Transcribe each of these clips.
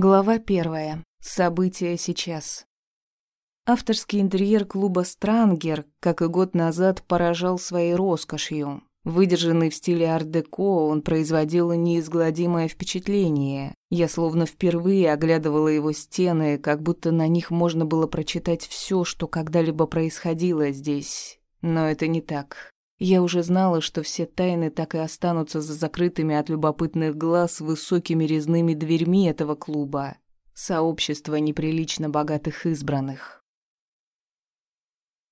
Глава первая. События сейчас. Авторский интерьер клуба «Странгер», как и год назад, поражал своей роскошью. Выдержанный в стиле ар-деко, он производил неизгладимое впечатление. Я словно впервые оглядывала его стены, как будто на них можно было прочитать все, что когда-либо происходило здесь. Но это не так. Я уже знала, что все тайны так и останутся за закрытыми от любопытных глаз высокими резными дверьми этого клуба. Сообщество неприлично богатых избранных.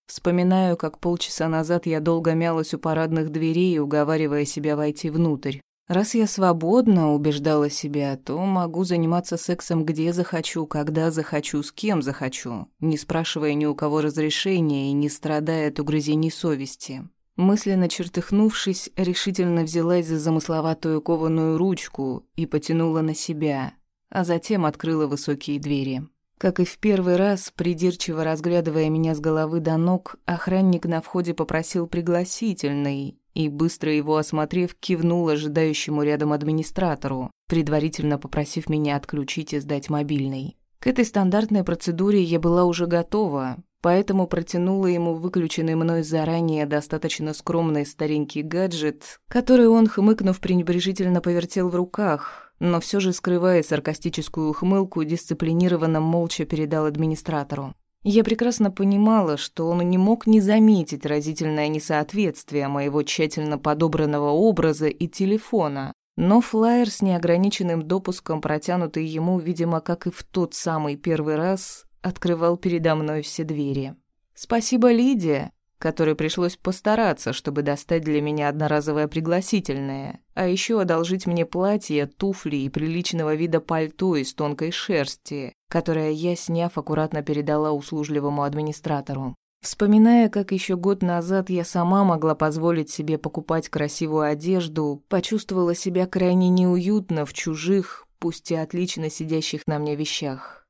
Вспоминаю, как полчаса назад я долго мялась у парадных дверей, уговаривая себя войти внутрь. Раз я свободна, убеждала себя, то могу заниматься сексом где захочу, когда захочу, с кем захочу, не спрашивая ни у кого разрешения и не страдая от угрызений совести. Мысленно чертыхнувшись, решительно взялась за замысловатую кованую ручку и потянула на себя, а затем открыла высокие двери. Как и в первый раз, придирчиво разглядывая меня с головы до ног, охранник на входе попросил пригласительный и, быстро его осмотрев, кивнул ожидающему рядом администратору, предварительно попросив меня отключить и сдать мобильный. К этой стандартной процедуре я была уже готова, поэтому протянула ему выключенный мной заранее достаточно скромный старенький гаджет, который он, хмыкнув, пренебрежительно повертел в руках, но все же, скрывая саркастическую ухмылку, дисциплинированно молча передал администратору. Я прекрасно понимала, что он не мог не заметить разительное несоответствие моего тщательно подобранного образа и телефона, но флаер с неограниченным допуском, протянутый ему, видимо, как и в тот самый первый раз, открывал передо мной все двери. Спасибо Лидия, которой пришлось постараться, чтобы достать для меня одноразовое пригласительное, а еще одолжить мне платье, туфли и приличного вида пальто из тонкой шерсти, которое я, сняв, аккуратно передала услужливому администратору. Вспоминая, как еще год назад я сама могла позволить себе покупать красивую одежду, почувствовала себя крайне неуютно в чужих, пусть и отлично сидящих на мне вещах.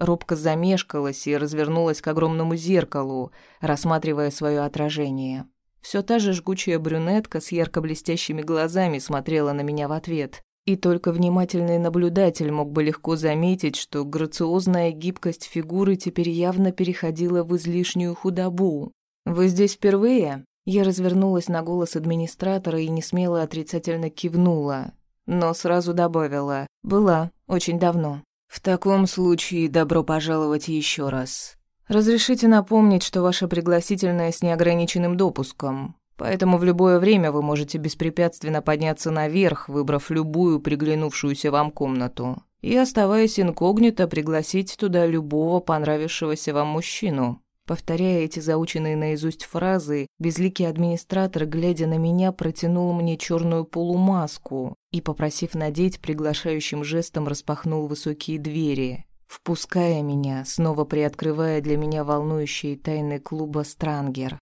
Робко замешкалась и развернулась к огромному зеркалу, рассматривая свое отражение. Все та же жгучая брюнетка с ярко блестящими глазами смотрела на меня в ответ. И только внимательный наблюдатель мог бы легко заметить, что грациозная гибкость фигуры теперь явно переходила в излишнюю худобу. «Вы здесь впервые?» Я развернулась на голос администратора и несмело отрицательно кивнула, но сразу добавила «Была, очень давно». «В таком случае добро пожаловать еще раз. Разрешите напомнить, что ваше пригласительное с неограниченным допуском, поэтому в любое время вы можете беспрепятственно подняться наверх, выбрав любую приглянувшуюся вам комнату, и, оставаясь инкогнито, пригласить туда любого понравившегося вам мужчину. Повторяя эти заученные наизусть фразы, безликий администратор, глядя на меня, протянул мне черную полумаску и, попросив надеть, приглашающим жестом распахнул высокие двери, впуская меня, снова приоткрывая для меня волнующие тайны клуба «Странгер».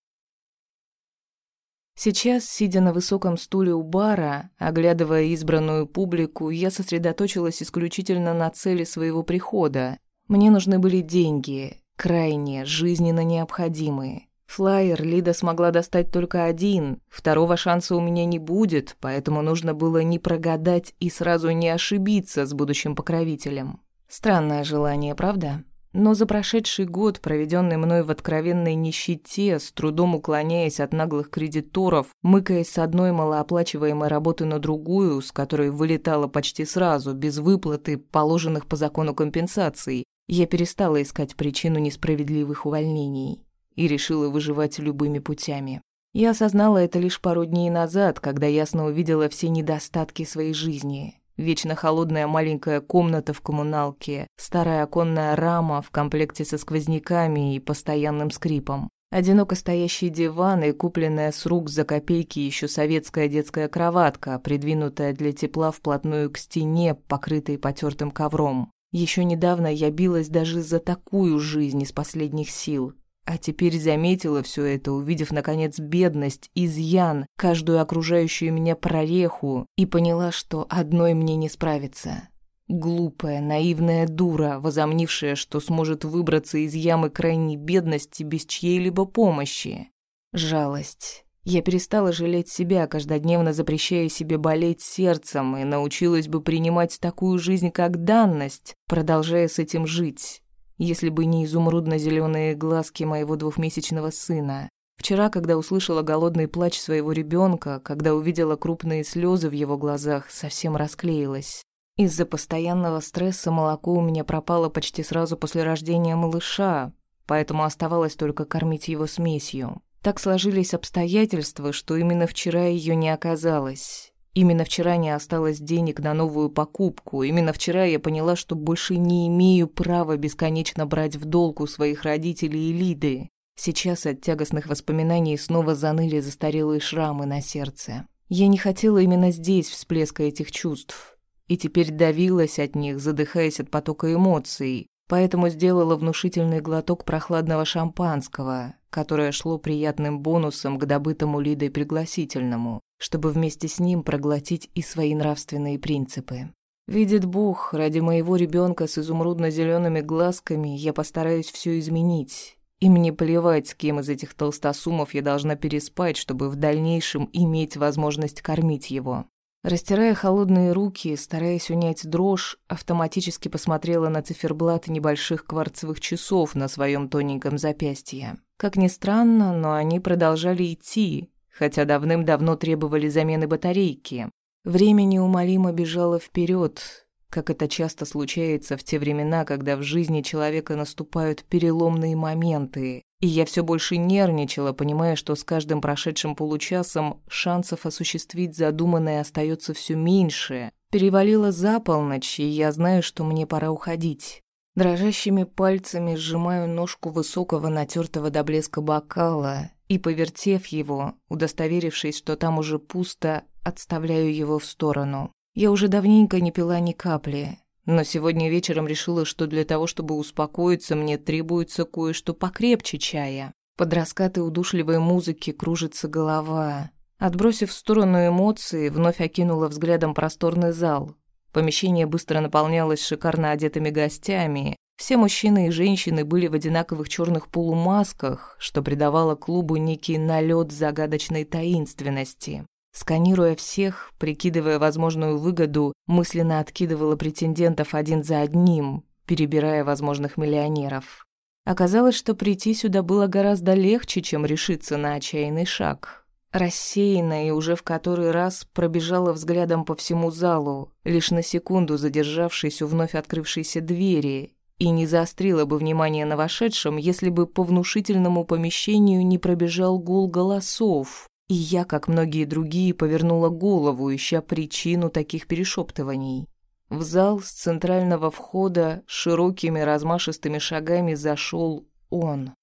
Сейчас, сидя на высоком стуле у бара, оглядывая избранную публику, я сосредоточилась исключительно на цели своего прихода. Мне нужны были деньги, крайне, жизненно необходимые. Флайер Лида смогла достать только один, второго шанса у меня не будет, поэтому нужно было не прогадать и сразу не ошибиться с будущим покровителем. Странное желание, правда? Но за прошедший год, проведенный мной в откровенной нищете, с трудом уклоняясь от наглых кредиторов, мыкаясь с одной малооплачиваемой работы на другую, с которой вылетала почти сразу, без выплаты, положенных по закону компенсаций, я перестала искать причину несправедливых увольнений и решила выживать любыми путями. Я осознала это лишь пару дней назад, когда ясно увидела все недостатки своей жизни. Вечно холодная маленькая комната в коммуналке, старая оконная рама в комплекте со сквозняками и постоянным скрипом. Одиноко стоящий диван и купленная с рук за копейки еще советская детская кроватка, придвинутая для тепла вплотную к стене, покрытой потертым ковром. Еще недавно я билась даже за такую жизнь из последних сил. А теперь заметила все это, увидев, наконец, бедность, изъян, каждую окружающую меня прореху, и поняла, что одной мне не справиться. Глупая, наивная дура, возомнившая, что сможет выбраться из ямы крайней бедности без чьей-либо помощи. Жалость. Я перестала жалеть себя, каждодневно запрещая себе болеть сердцем, и научилась бы принимать такую жизнь как данность, продолжая с этим жить. Если бы не изумрудно зеленые глазки моего двухмесячного сына. Вчера, когда услышала голодный плач своего ребенка, когда увидела крупные слезы в его глазах, совсем расклеилась. Из-за постоянного стресса молоко у меня пропало почти сразу после рождения малыша, поэтому оставалось только кормить его смесью. Так сложились обстоятельства, что именно вчера ее не оказалось. Именно вчера не осталось денег на новую покупку. Именно вчера я поняла, что больше не имею права бесконечно брать в долг у своих родителей и Лиды. Сейчас от тягостных воспоминаний снова заныли застарелые шрамы на сердце. Я не хотела именно здесь всплеска этих чувств. И теперь давилась от них, задыхаясь от потока эмоций. Поэтому сделала внушительный глоток прохладного шампанского, которое шло приятным бонусом к добытому Лидой пригласительному, чтобы вместе с ним проглотить и свои нравственные принципы. Видит Бог, ради моего ребенка с изумрудно зелеными глазками я постараюсь все изменить. И мне плевать, с кем из этих толстосумов я должна переспать, чтобы в дальнейшем иметь возможность кормить его. Растирая холодные руки, стараясь унять дрожь, автоматически посмотрела на циферблат небольших кварцевых часов на своем тоненьком запястье. Как ни странно, но они продолжали идти, хотя давным-давно требовали замены батарейки. Время неумолимо бежало вперед, как это часто случается в те времена, когда в жизни человека наступают переломные моменты. И я все больше нервничала, понимая, что с каждым прошедшим получасом шансов осуществить задуманное остается все меньше. Перевалило за полночь, и я знаю, что мне пора уходить. Дрожащими пальцами сжимаю ножку высокого натертого до блеска бокала и, повертев его, удостоверившись, что там уже пусто, отставляю его в сторону. Я уже давненько не пила ни капли, но сегодня вечером решила, что для того, чтобы успокоиться, мне требуется кое-что покрепче чая. Под раскаты удушливой музыки кружится голова. Отбросив в сторону эмоции, вновь окинула взглядом просторный зал. Помещение быстро наполнялось шикарно одетыми гостями. Все мужчины и женщины были в одинаковых черных полумасках, что придавало клубу некий налет загадочной таинственности. Сканируя всех, прикидывая возможную выгоду, мысленно откидывала претендентов один за одним, перебирая возможных миллионеров. Оказалось, что прийти сюда было гораздо легче, чем решиться на отчаянный шаг. Рассеянно и уже в который раз пробежала взглядом по всему залу, лишь на секунду задержавшись у вновь открывшейся двери, и не заострила бы внимание на вошедшем, если бы по внушительному помещению не пробежал гул голосов, и я, как многие другие, повернула голову, ища причину таких перешептываний. В зал с центрального входа широкими размашистыми шагами зашел он.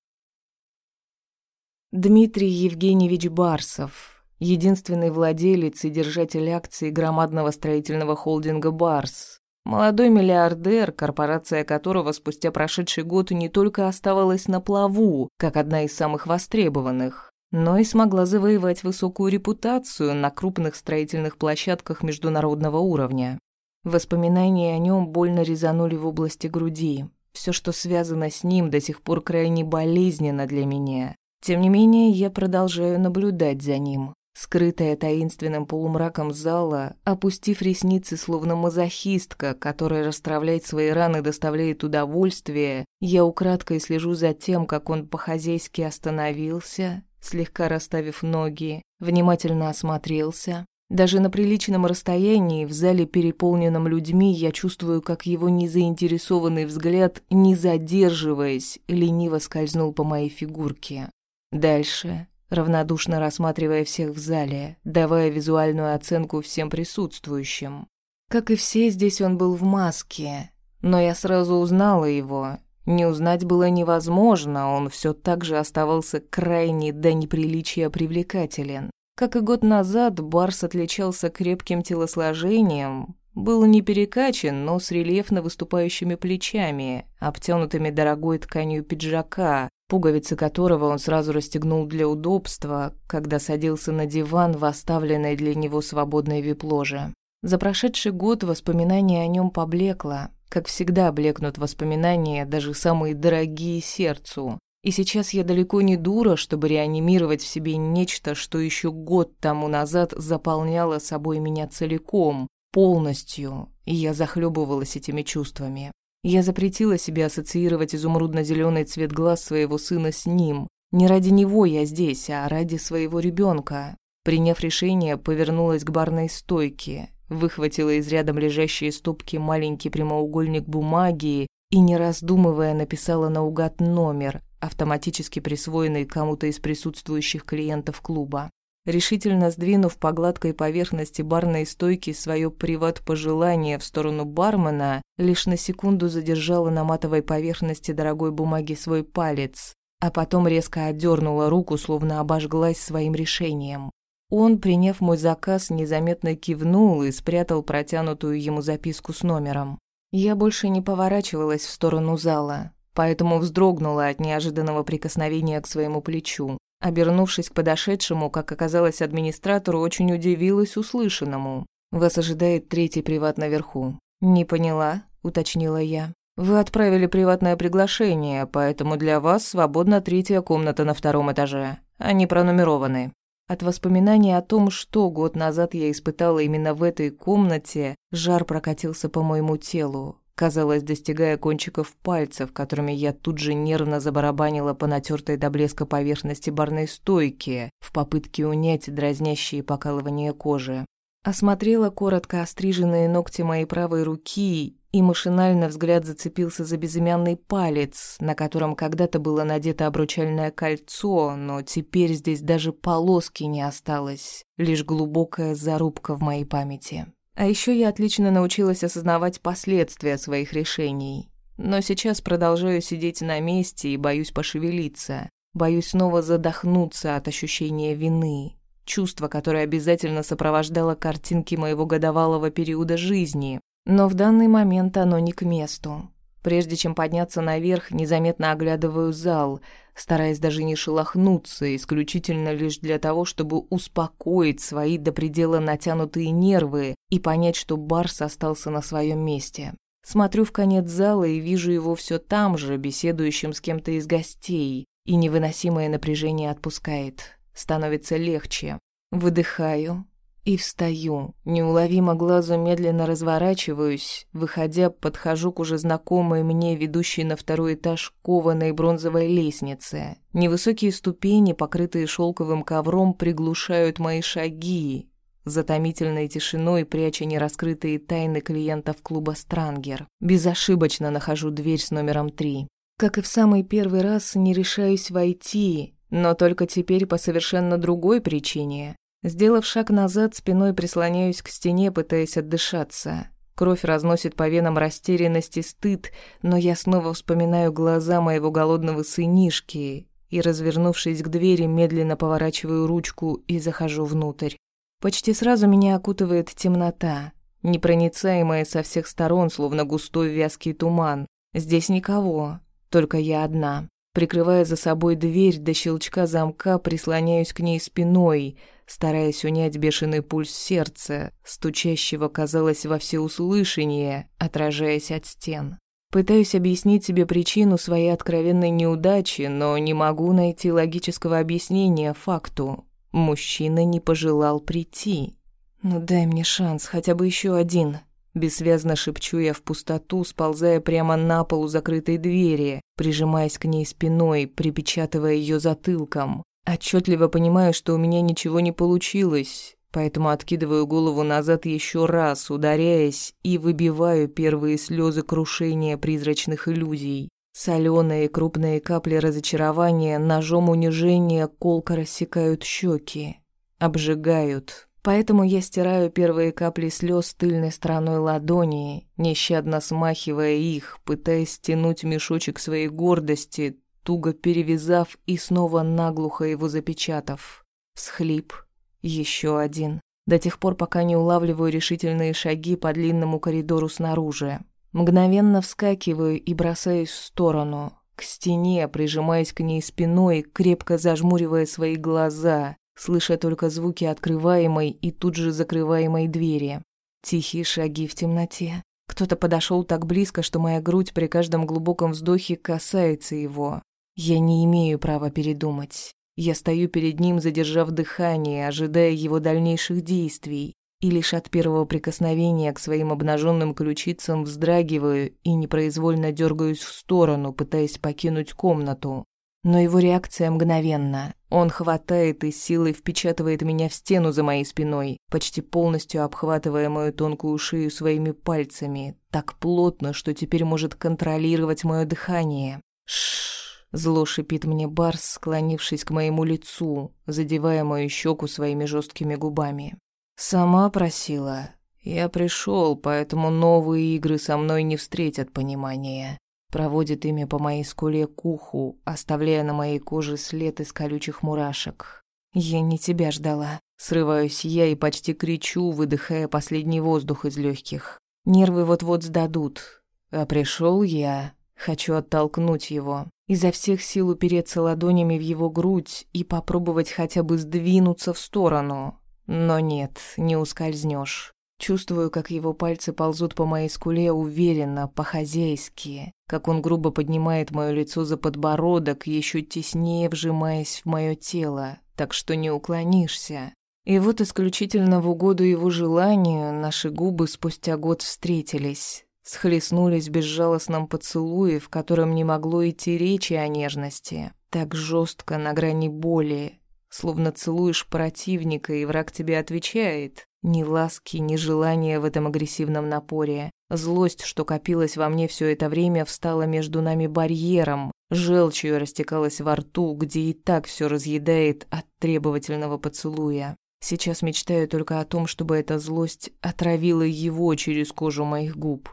Дмитрий Евгеньевич Барсов, единственный владелец и держатель акций громадного строительного холдинга «Барс», Молодой миллиардер, корпорация которого спустя прошедший год не только оставалась на плаву, как одна из самых востребованных, но и смогла завоевать высокую репутацию на крупных строительных площадках международного уровня. Воспоминания о нем больно резанули в области груди. Все, что связано с ним, до сих пор крайне болезненно для меня. Тем не менее, я продолжаю наблюдать за ним. Скрытая таинственным полумраком зала, опустив ресницы, словно мазохистка, которая расстравляет свои раны доставляет удовольствие, я украдкой слежу за тем, как он по-хозяйски остановился, слегка расставив ноги, внимательно осмотрелся. Даже на приличном расстоянии, в зале, переполненном людьми, я чувствую, как его незаинтересованный взгляд, не задерживаясь, лениво скользнул по моей фигурке. Дальше, равнодушно рассматривая всех в зале, давая визуальную оценку всем присутствующим. Как и все, здесь он был в маске, но я сразу узнала его, не узнать было невозможно, он все так же оставался крайне до неприличия привлекателен. Как и год назад, Барс отличался крепким телосложением, был не перекачан, но с рельефно выступающими плечами, обтянутыми дорогой тканью пиджака, пуговицы которого он сразу расстегнул для удобства, когда садился на диван в оставленной для него свободной вип-ложе. За прошедший год воспоминание о нем поблекло, как всегда блекнут воспоминания, даже самые дорогие сердцу. И сейчас я далеко не дура, чтобы реанимировать в себе нечто, что еще год тому назад заполняло собой меня целиком, полностью, и я захлебывалась этими чувствами. Я запретила себе ассоциировать изумрудно зеленый цвет глаз своего сына с ним. Не ради него я здесь, а ради своего ребенка. Приняв решение, повернулась к барной стойке, выхватила из рядом лежащие стопки маленький прямоугольник бумаги и, не раздумывая, написала наугад номер, автоматически присвоенный кому-то из присутствующих клиентов клуба. Решительно сдвинув по гладкой поверхности барной стойки свое приват-пожелание в сторону бармена, лишь на секунду задержала на матовой поверхности дорогой бумаги свой палец, а потом резко отдернула руку, словно обожглась своим решением. Он, приняв мой заказ, незаметно кивнул и спрятал протянутую ему записку с номером. Я больше не поворачивалась в сторону зала, поэтому вздрогнула от неожиданного прикосновения к своему плечу. Обернувшись к подошедшему, как оказалось администратору, очень удивилась услышанному. «Вас ожидает третий приват наверху». «Не поняла», — уточнила я. «Вы отправили приватное приглашение, поэтому для вас свободна третья комната на втором этаже. Они пронумерованы». От воспоминаний о том, что год назад я испытала именно в этой комнате, жар прокатился по моему телу, казалось, достигая кончиков пальцев, которыми я тут же нервно забарабанила по натертой до блеска поверхности барной стойки в попытке унять дразнящие покалывания кожи. Осмотрела коротко остриженные ногти моей правой руки и машинально взгляд зацепился за безымянный палец, на котором когда-то было надето обручальное кольцо, но теперь здесь даже полоски не осталось, лишь глубокая зарубка в моей памяти. А еще я отлично научилась осознавать последствия своих решений. Но сейчас продолжаю сидеть на месте и боюсь пошевелиться. Боюсь снова задохнуться от ощущения вины, чувство, которое обязательно сопровождало картинки моего годовалого периода жизни, но в данный момент оно не к месту. Прежде чем подняться наверх, незаметно оглядываю зал, стараясь даже не шелохнуться, исключительно лишь для того, чтобы успокоить свои до предела натянутые нервы и понять, что Барс остался на своем месте. Смотрю в конец зала и вижу его все там же, беседующим с кем-то из гостей, и невыносимое напряжение отпускает. Становится легче. Выдыхаю, и встаю, неуловимо глазу медленно разворачиваюсь, выходя, подхожу к уже знакомой мне, ведущей на второй этаж кованой бронзовой лестнице. Невысокие ступени, покрытые шелковым ковром, приглушают мои шаги, затомительной тишиной пряча нераскрытые тайны клиентов клуба «Странгер». Безошибочно нахожу дверь с номером три. Как и в самый первый раз, не решаюсь войти, но только теперь по совершенно другой причине. Сделав шаг назад, спиной прислоняюсь к стене, пытаясь отдышаться. Кровь разносит по венам растерянность и стыд, но я снова вспоминаю глаза моего голодного сынишки и, развернувшись к двери, медленно поворачиваю ручку и захожу внутрь. Почти сразу меня окутывает темнота, непроницаемая со всех сторон, словно густой вязкий туман. Здесь никого, только я одна. Прикрывая за собой дверь до щелчка замка, прислоняюсь к ней спиной, стараясь унять бешеный пульс сердца, стучащего, казалось, во всеуслышание, отражаясь от стен. Пытаюсь объяснить себе причину своей откровенной неудачи, но не могу найти логического объяснения факту. Мужчина не пожелал прийти. «Ну дай мне шанс, хотя бы еще один», Бессвязно шепчу я в пустоту, сползая прямо на пол у закрытой двери, прижимаясь к ней спиной, припечатывая ее затылком. Отчетливо понимаю, что у меня ничего не получилось, поэтому откидываю голову назад еще раз, ударяясь, и выбиваю первые слезы крушения призрачных иллюзий. Соленые крупные капли разочарования, ножом унижения колко рассекают щеки, обжигают, Поэтому я стираю первые капли слез тыльной стороной ладони, нещадно смахивая их, пытаясь стянуть мешочек своей гордости, туго перевязав и снова наглухо его запечатав. Всхлип. Еще один. До тех пор, пока не улавливаю решительные шаги по длинному коридору снаружи. Мгновенно вскакиваю и бросаюсь в сторону, к стене, прижимаясь к ней спиной, крепко зажмуривая свои глаза, слыша только звуки открываемой и тут же закрываемой двери. Тихие шаги в темноте. Кто-то подошел так близко, что моя грудь при каждом глубоком вздохе касается его. Я не имею права передумать. Я стою перед ним, задержав дыхание, ожидая его дальнейших действий, и лишь от первого прикосновения к своим обнаженным ключицам вздрагиваю и непроизвольно дергаюсь в сторону, пытаясь покинуть комнату. Но его реакция мгновенна. Он хватает и силой впечатывает меня в стену за моей спиной, почти полностью обхватывая мою тонкую шею своими пальцами, так плотно, что теперь может контролировать мое дыхание. Шш. Зло шипит мне Барс, склонившись к моему лицу, задевая мою щеку своими жесткими губами. «Сама просила. Я пришел, поэтому новые игры со мной не встретят понимания проводит ими по моей скуле к уху, оставляя на моей коже след из колючих мурашек. «Я не тебя ждала». Срываюсь я и почти кричу, выдыхая последний воздух из легких. Нервы вот-вот сдадут. А пришел я. Хочу оттолкнуть его. Изо всех сил упереться ладонями в его грудь и попробовать хотя бы сдвинуться в сторону. Но нет, не ускользнешь. Чувствую, как его пальцы ползут по моей скуле уверенно, по-хозяйски, как он грубо поднимает мое лицо за подбородок, еще теснее вжимаясь в мое тело, так что не уклонишься. И вот исключительно в угоду его желанию наши губы спустя год встретились, схлестнулись в безжалостном поцелуе, в котором не могло идти речи о нежности, так жестко, на грани боли, словно целуешь противника, и враг тебе отвечает. Ни ласки, ни желания в этом агрессивном напоре. Злость, что копилась во мне все это время, встала между нами барьером. Желчью растекалась во рту, где и так все разъедает от требовательного поцелуя. Сейчас мечтаю только о том, чтобы эта злость отравила его через кожу моих губ.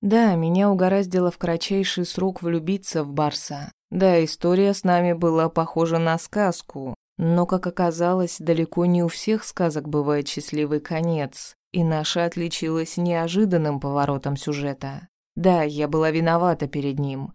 Да, меня угораздило в кратчайший срок влюбиться в Барса. Да, история с нами была похожа на сказку, но, как оказалось, далеко не у всех сказок бывает счастливый конец, и наша отличилась неожиданным поворотом сюжета. Да, я была виновата перед ним,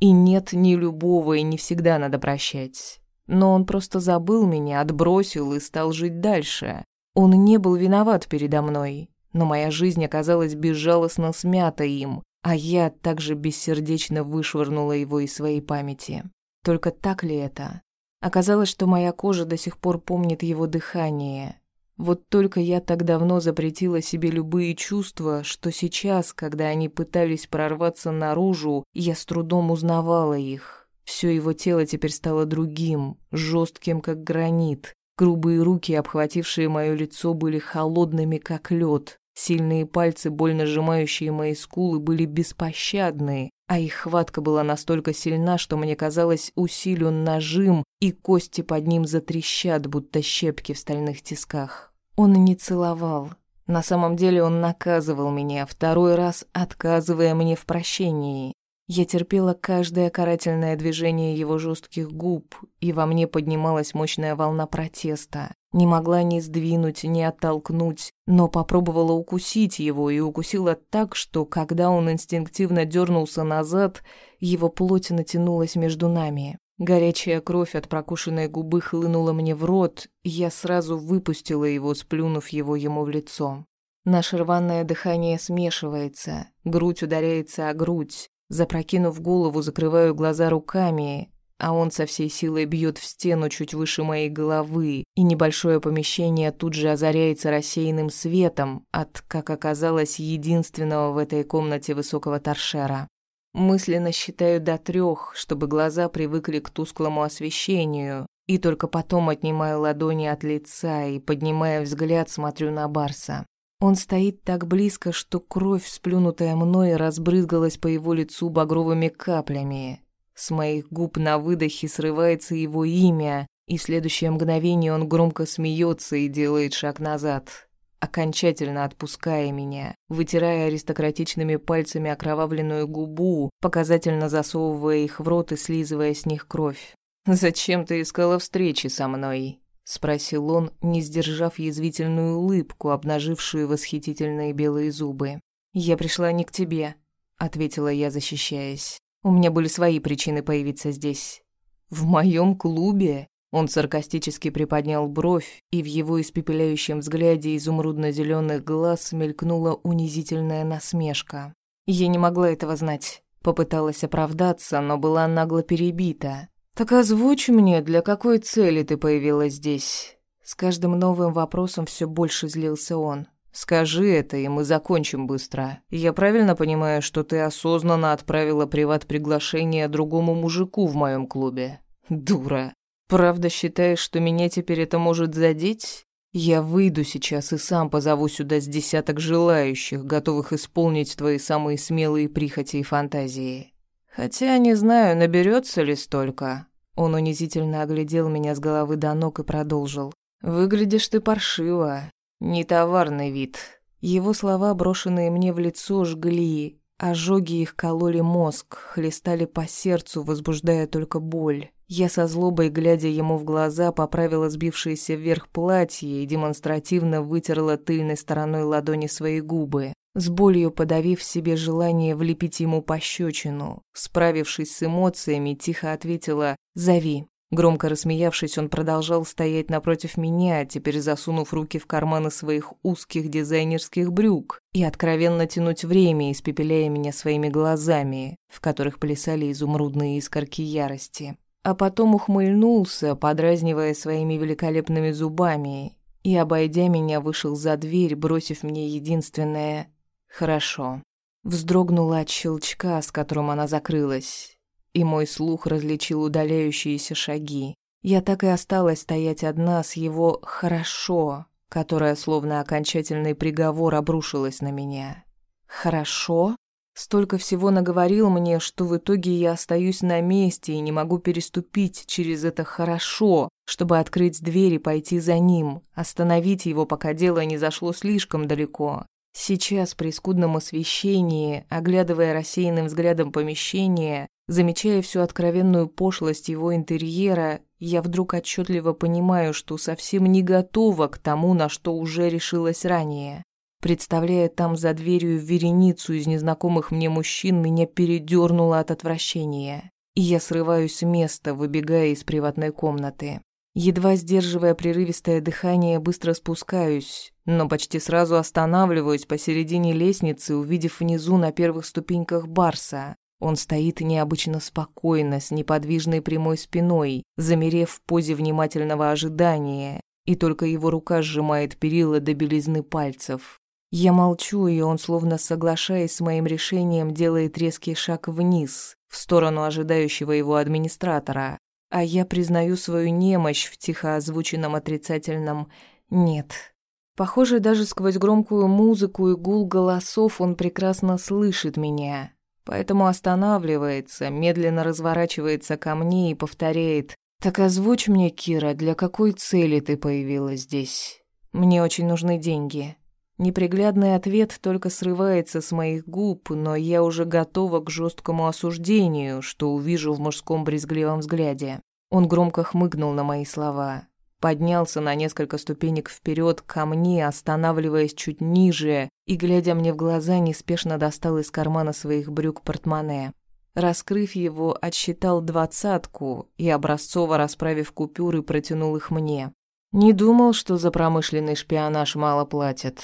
и нет ни любого и не всегда надо прощать. Но он просто забыл меня, отбросил и стал жить дальше. Он не был виноват передо мной, но моя жизнь оказалась безжалостно смята им, а я также бессердечно вышвырнула его из своей памяти. Только так ли это? Оказалось, что моя кожа до сих пор помнит его дыхание. Вот только я так давно запретила себе любые чувства, что сейчас, когда они пытались прорваться наружу, я с трудом узнавала их. Все его тело теперь стало другим, жестким, как гранит. Грубые руки, обхватившие мое лицо, были холодными, как лед. Сильные пальцы, больно сжимающие мои скулы, были беспощадные, а их хватка была настолько сильна, что мне казалось усилен нажим, и кости под ним затрещат, будто щепки в стальных тисках. Он не целовал. На самом деле он наказывал меня, второй раз отказывая мне в прощении. Я терпела каждое карательное движение его жестких губ, и во мне поднималась мощная волна протеста. Не могла ни сдвинуть, ни оттолкнуть, но попробовала укусить его и укусила так, что, когда он инстинктивно дернулся назад, его плоть натянулась между нами. Горячая кровь от прокушенной губы хлынула мне в рот, и я сразу выпустила его, сплюнув его ему в лицо. Наше рваное дыхание смешивается, грудь ударяется о грудь, Запрокинув голову, закрываю глаза руками, а он со всей силой бьет в стену чуть выше моей головы, и небольшое помещение тут же озаряется рассеянным светом от, как оказалось, единственного в этой комнате высокого торшера. Мысленно считаю до трех, чтобы глаза привыкли к тусклому освещению, и только потом отнимаю ладони от лица и, поднимая взгляд, смотрю на Барса. Он стоит так близко, что кровь, сплюнутая мной, разбрызгалась по его лицу багровыми каплями. С моих губ на выдохе срывается его имя, и в следующее мгновение он громко смеется и делает шаг назад, окончательно отпуская меня, вытирая аристократичными пальцами окровавленную губу, показательно засовывая их в рот и слизывая с них кровь. «Зачем ты искала встречи со мной?» — спросил он, не сдержав язвительную улыбку, обнажившую восхитительные белые зубы. «Я пришла не к тебе», — ответила я, защищаясь. «У меня были свои причины появиться здесь». «В моем клубе?» Он саркастически приподнял бровь, и в его испепеляющем взгляде изумрудно зеленых глаз мелькнула унизительная насмешка. «Я не могла этого знать. Попыталась оправдаться, но была нагло перебита. «Так озвучь мне, для какой цели ты появилась здесь?» С каждым новым вопросом все больше злился он. «Скажи это, и мы закончим быстро. Я правильно понимаю, что ты осознанно отправила приват-приглашение другому мужику в моем клубе?» «Дура. Правда считаешь, что меня теперь это может задеть? Я выйду сейчас и сам позову сюда с десяток желающих, готовых исполнить твои самые смелые прихоти и фантазии. Хотя не знаю, наберется ли столько». Он унизительно оглядел меня с головы до ног и продолжил. «Выглядишь ты паршиво. Не товарный вид». Его слова, брошенные мне в лицо, жгли. Ожоги их кололи мозг, хлестали по сердцу, возбуждая только боль. Я со злобой, глядя ему в глаза, поправила сбившееся вверх платье и демонстративно вытерла тыльной стороной ладони свои губы, с болью подавив себе желание влепить ему пощечину. Справившись с эмоциями, тихо ответила «Зови». Громко рассмеявшись, он продолжал стоять напротив меня, теперь засунув руки в карманы своих узких дизайнерских брюк и откровенно тянуть время, испепеляя меня своими глазами, в которых плясали изумрудные искорки ярости. А потом ухмыльнулся, подразнивая своими великолепными зубами, и, обойдя меня, вышел за дверь, бросив мне единственное «хорошо». Вздрогнула от щелчка, с которым она закрылась и мой слух различил удаляющиеся шаги. Я так и осталась стоять одна с его «хорошо», которое словно окончательный приговор обрушилось на меня. «Хорошо?» Столько всего наговорил мне, что в итоге я остаюсь на месте и не могу переступить через это «хорошо», чтобы открыть дверь и пойти за ним, остановить его, пока дело не зашло слишком далеко. Сейчас, при скудном освещении, оглядывая рассеянным взглядом помещение, замечая всю откровенную пошлость его интерьера, я вдруг отчетливо понимаю, что совсем не готова к тому, на что уже решилась ранее. Представляя там за дверью вереницу из незнакомых мне мужчин, меня передернуло от отвращения. И я срываюсь с места, выбегая из приватной комнаты. Едва сдерживая прерывистое дыхание, быстро спускаюсь, но почти сразу останавливаюсь посередине лестницы, увидев внизу на первых ступеньках Барса. Он стоит необычно спокойно, с неподвижной прямой спиной, замерев в позе внимательного ожидания, и только его рука сжимает перила до белизны пальцев. Я молчу, и он, словно соглашаясь с моим решением, делает резкий шаг вниз, в сторону ожидающего его администратора, а я признаю свою немощь в тихо озвученном отрицательном «нет». Похоже, даже сквозь громкую музыку и гул голосов он прекрасно слышит меня, поэтому останавливается, медленно разворачивается ко мне и повторяет «Так озвучь мне, Кира, для какой цели ты появилась здесь? Мне очень нужны деньги». Неприглядный ответ только срывается с моих губ, но я уже готова к жесткому осуждению, что увижу в мужском брезгливом взгляде. Он громко хмыкнул на мои слова, поднялся на несколько ступенек вперед ко мне, останавливаясь чуть ниже, и, глядя мне в глаза, неспешно достал из кармана своих брюк портмоне. Раскрыв его, отсчитал двадцатку и, образцово расправив купюры, протянул их мне. Не думал, что за промышленный шпионаж мало платят.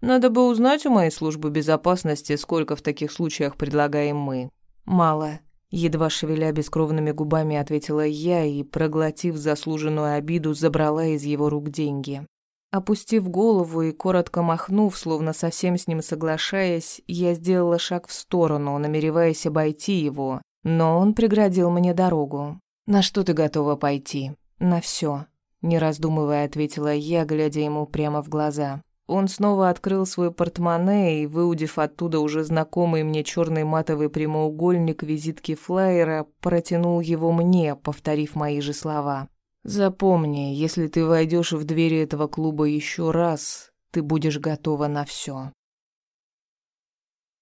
Надо бы узнать у моей службы безопасности, сколько в таких случаях предлагаем мы. Мало. Едва шевеля бескровными губами, ответила я и, проглотив заслуженную обиду, забрала из его рук деньги. Опустив голову и коротко махнув, словно совсем с ним соглашаясь, я сделала шаг в сторону, намереваясь обойти его, но он преградил мне дорогу. «На что ты готова пойти?» «На все», — не раздумывая, ответила я, глядя ему прямо в глаза. Он снова открыл свой портмоне и, выудив оттуда уже знакомый мне черный матовый прямоугольник визитки флайера, протянул его мне, повторив мои же слова. «Запомни, если ты войдешь в двери этого клуба еще раз, ты будешь готова на все.